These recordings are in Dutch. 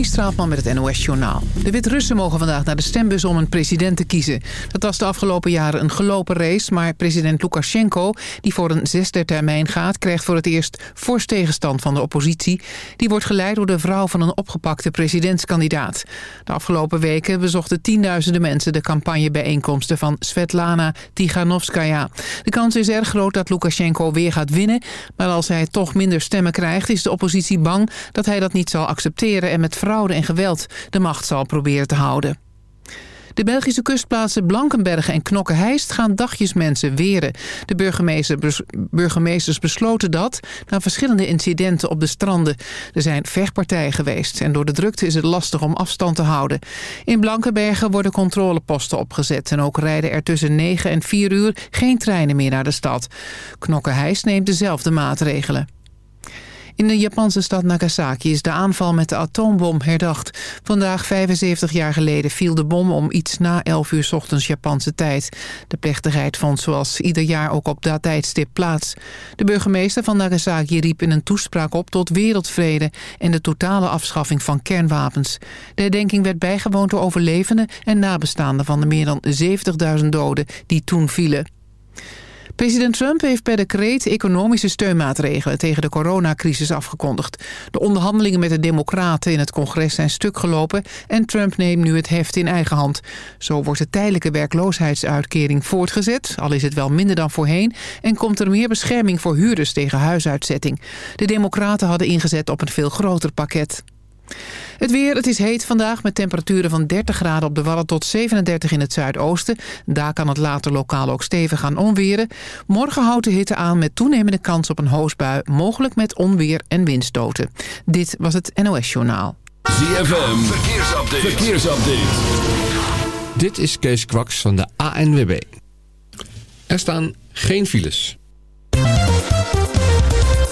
Straatman met het NOS Journaal. De Wit-Russen mogen vandaag naar de stembus om een president te kiezen. Dat was de afgelopen jaren een gelopen race... maar president Lukashenko, die voor een zesde termijn gaat... krijgt voor het eerst fors tegenstand van de oppositie. Die wordt geleid door de vrouw van een opgepakte presidentskandidaat. De afgelopen weken bezochten tienduizenden mensen... de campagnebijeenkomsten van Svetlana Tiganovskaya. De kans is erg groot dat Lukashenko weer gaat winnen... maar als hij toch minder stemmen krijgt... is de oppositie bang dat hij dat niet zal accepteren... en met fraude en geweld de macht zal proberen te houden. De Belgische kustplaatsen Blankenberge en Knokke-Heist gaan dagjes mensen weren. De burgemeesters besloten dat na verschillende incidenten op de stranden. Er zijn vechtpartijen geweest en door de drukte is het lastig om afstand te houden. In Blankenberge worden controleposten opgezet en ook rijden er tussen 9 en 4 uur geen treinen meer naar de stad. Knokke-Heist neemt dezelfde maatregelen. In de Japanse stad Nagasaki is de aanval met de atoombom herdacht. Vandaag, 75 jaar geleden, viel de bom om iets na 11 uur ochtends Japanse tijd. De plechtigheid vond zoals ieder jaar ook op dat tijdstip plaats. De burgemeester van Nagasaki riep in een toespraak op tot wereldvrede... en de totale afschaffing van kernwapens. De herdenking werd bijgewoond door overlevenden en nabestaanden... van de meer dan 70.000 doden die toen vielen. President Trump heeft per decreet economische steunmaatregelen tegen de coronacrisis afgekondigd. De onderhandelingen met de democraten in het congres zijn stuk gelopen en Trump neemt nu het heft in eigen hand. Zo wordt de tijdelijke werkloosheidsuitkering voortgezet, al is het wel minder dan voorheen, en komt er meer bescherming voor huurders tegen huisuitzetting. De democraten hadden ingezet op een veel groter pakket. Het weer, het is heet vandaag met temperaturen van 30 graden op de Wallen tot 37 in het zuidoosten. Daar kan het later lokaal ook stevig gaan onweren. Morgen houdt de hitte aan met toenemende kans op een hoosbui, mogelijk met onweer en windstoten. Dit was het NOS Journaal. ZFM, verkeersupdate. verkeersupdate. Dit is Kees Kwaks van de ANWB. Er staan geen files.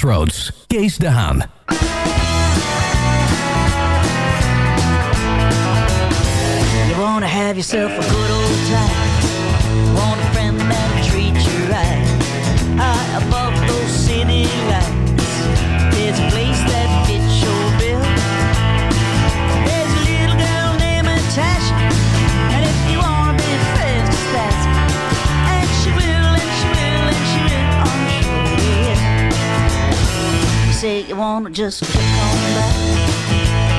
Crossroads, Kees de Haan. You wanna have yourself a good old time. Want a friend that'll treat you right. High above those city lights. There's a place say you wanna just kick on back.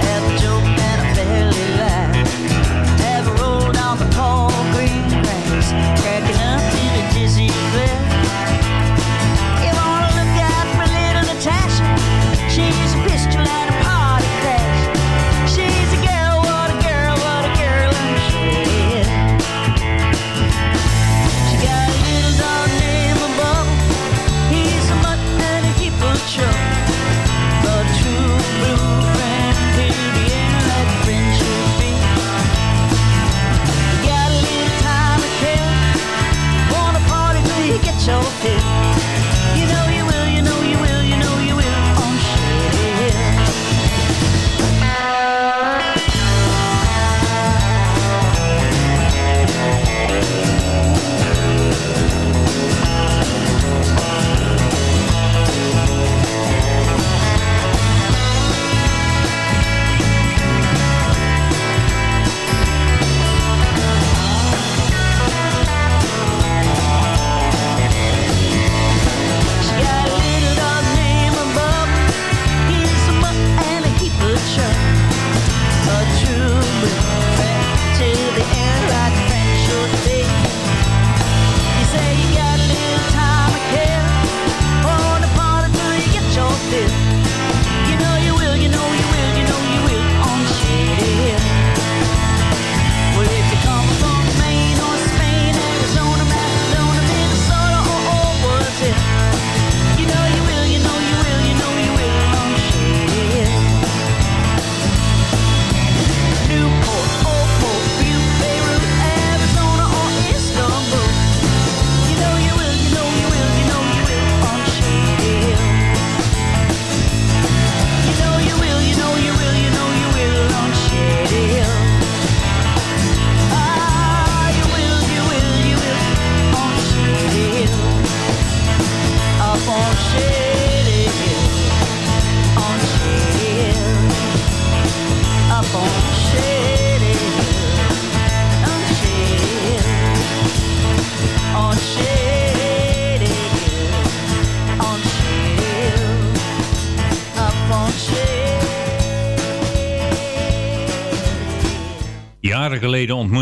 Have a joke and a belly laugh. Have a roll down the tall green grass, cracking up to a dizzy glare. You wanna look out for little Natasha? She's a pistol and a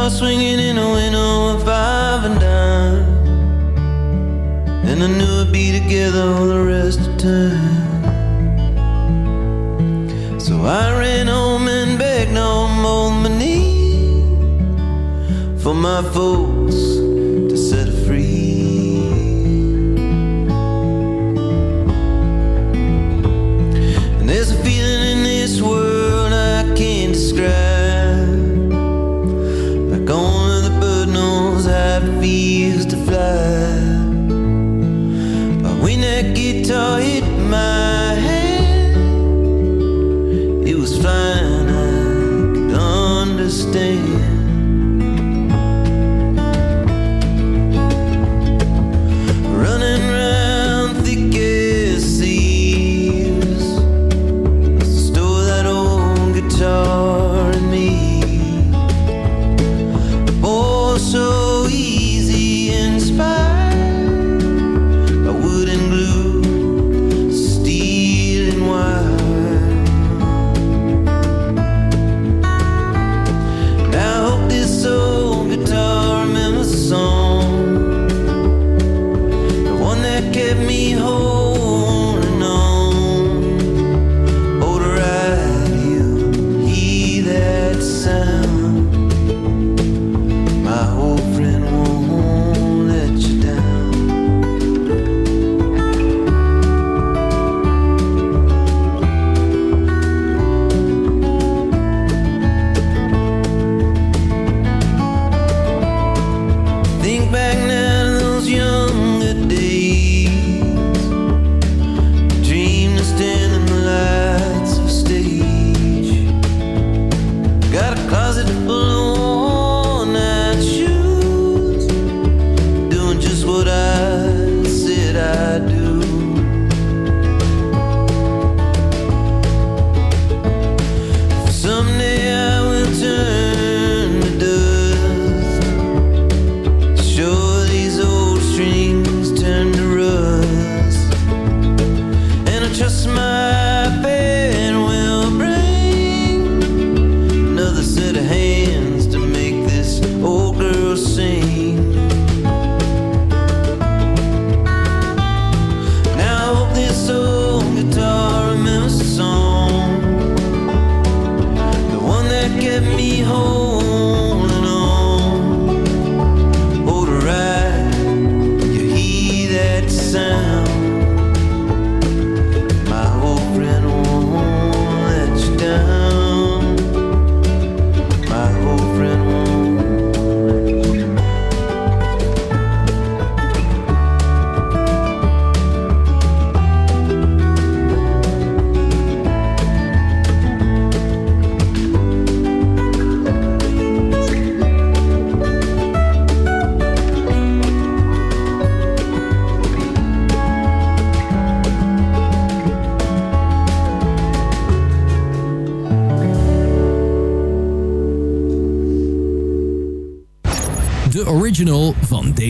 Guitar swinging in a window of five and dime. And I knew I'd be together all the rest of time. So I ran home and begged on both my knees for my folks to set free. And there's a feeling in this world I can't describe.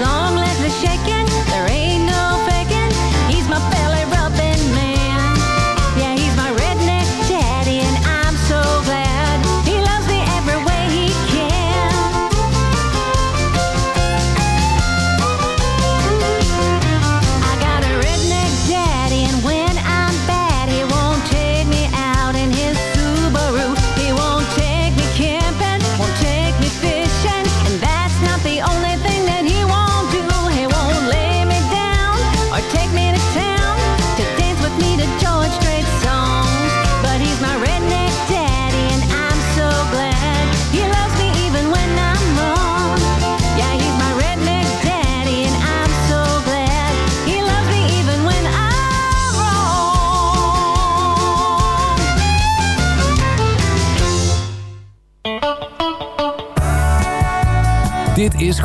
long let the shaking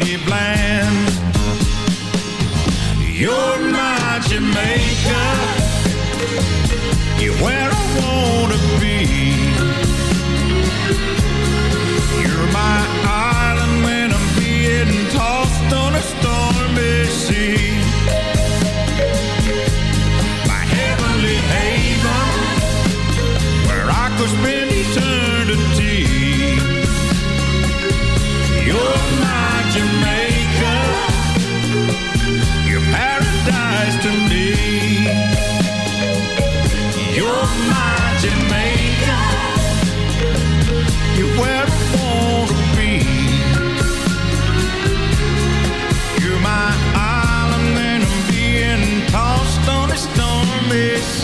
native Bland, You're my Jamaica. You're where I wanna be. You're my island when I'm being tossed on a stormy sea. My heavenly haven, where I could spend to me. You're my Jamaica. You're where I wanna be. You're my island and I'm being tossed on the stormy.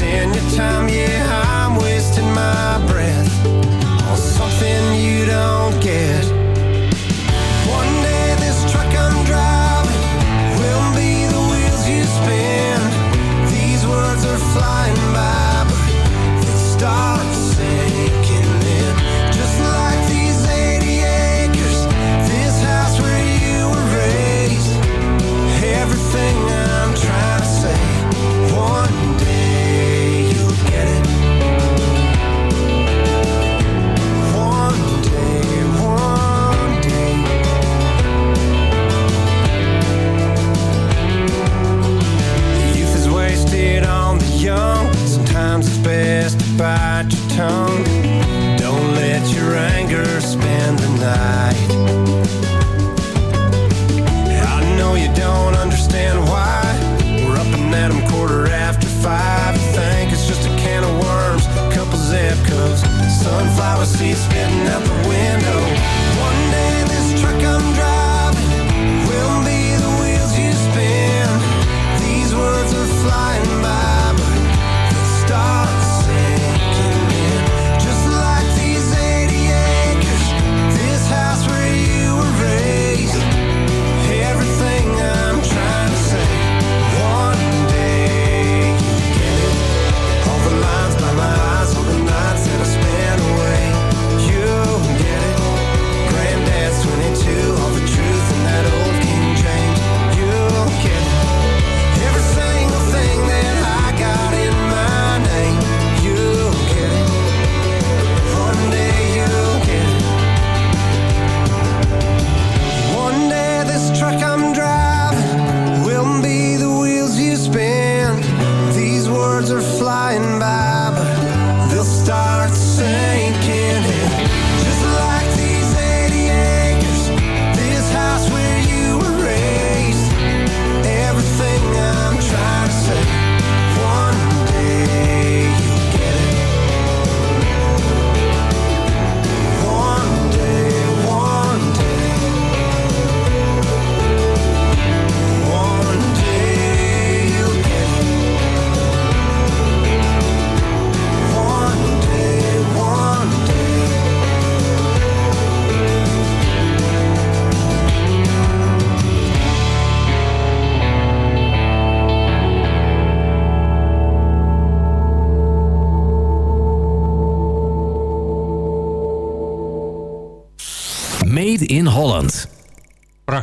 tongue.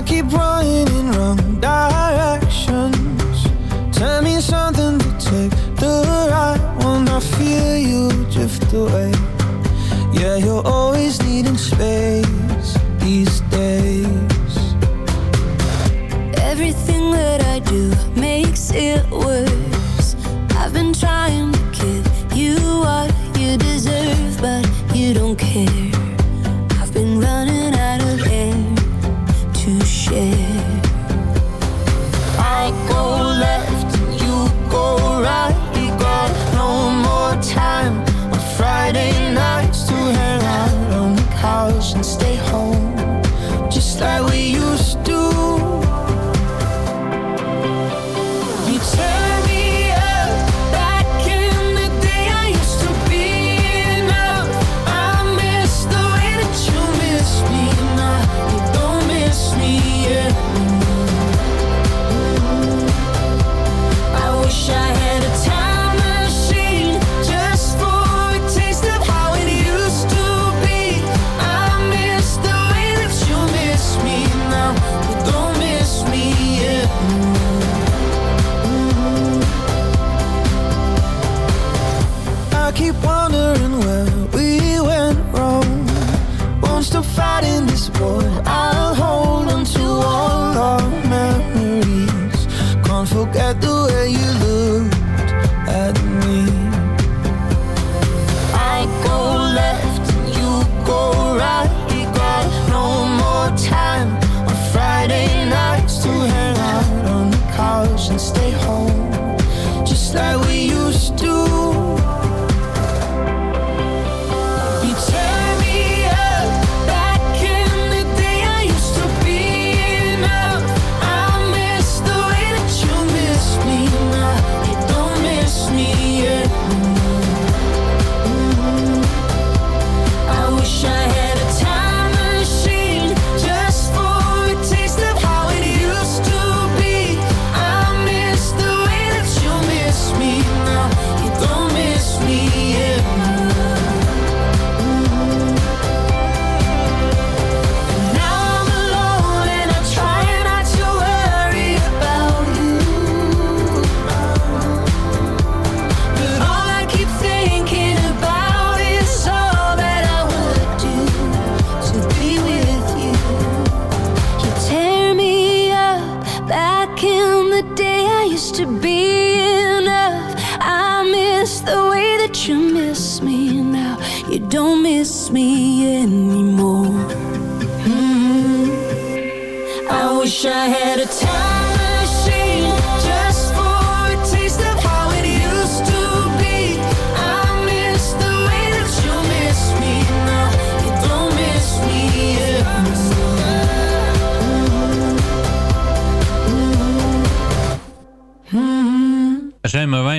I keep running in wrong directions. Tell me something to take the right one. I feel you drift away. Yeah, you're always needing space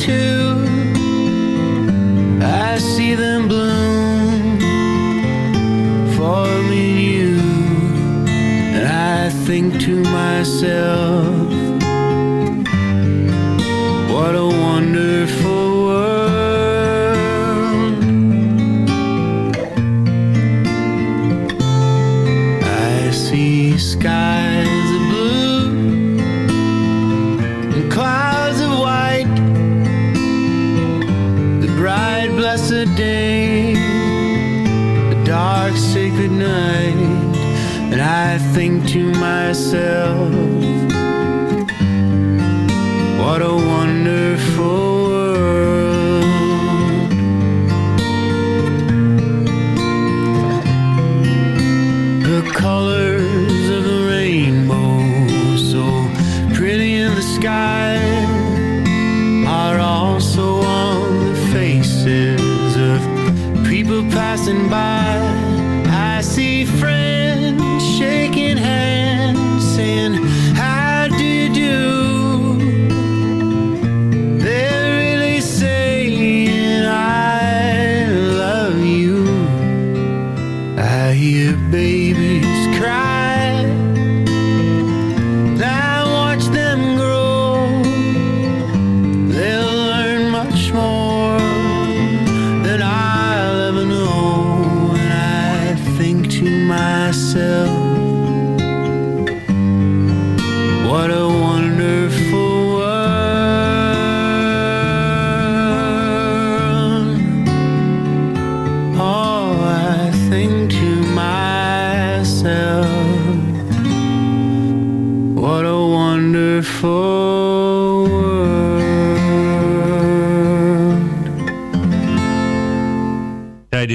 too. I see them bloom for me and you, and I think to myself, myself,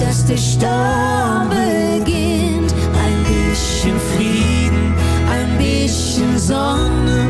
dass der Sturm beginnt. Ein bisschen Frieden, ein bisschen Sonne.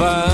we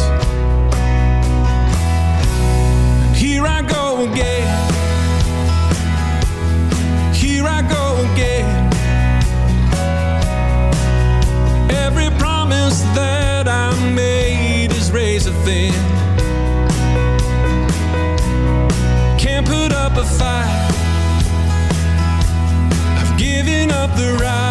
I've given up the right.